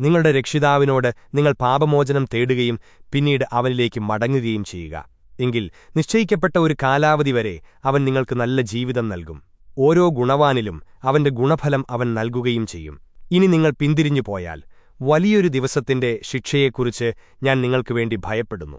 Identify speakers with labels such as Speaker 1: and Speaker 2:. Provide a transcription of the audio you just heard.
Speaker 1: നിങ്ങളുടെ രക്ഷിതാവിനോട് നിങ്ങൾ പാപമോചനം തേടുകയും പിന്നീട് അവനിലേക്ക് മടങ്ങുകയും ചെയ്യുക. എങ്കിൽ നിശ്ചയിക്കപ്പെട്ട ഒരു കാലാവധി വരെ അവൻ നിങ്ങൾക്ക് നല്ല ജീവിതം നൽകും. ഓരോ ഗുണവാനിലും അവന്റെ ഗുണഫലം അവൻ നൽകുകയും ചെയ്യും. ഇനി നിങ്ങൾ പിന്തിരിഞ്ഞു പോയാൽ വലിയൊരു ദിവസത്തിന്റെ ശിക്ഷയെക്കുറിച്ച് ഞാൻ നിങ്ങൾക്കു വേണ്ടി ഭയപ്പെടുന്നു.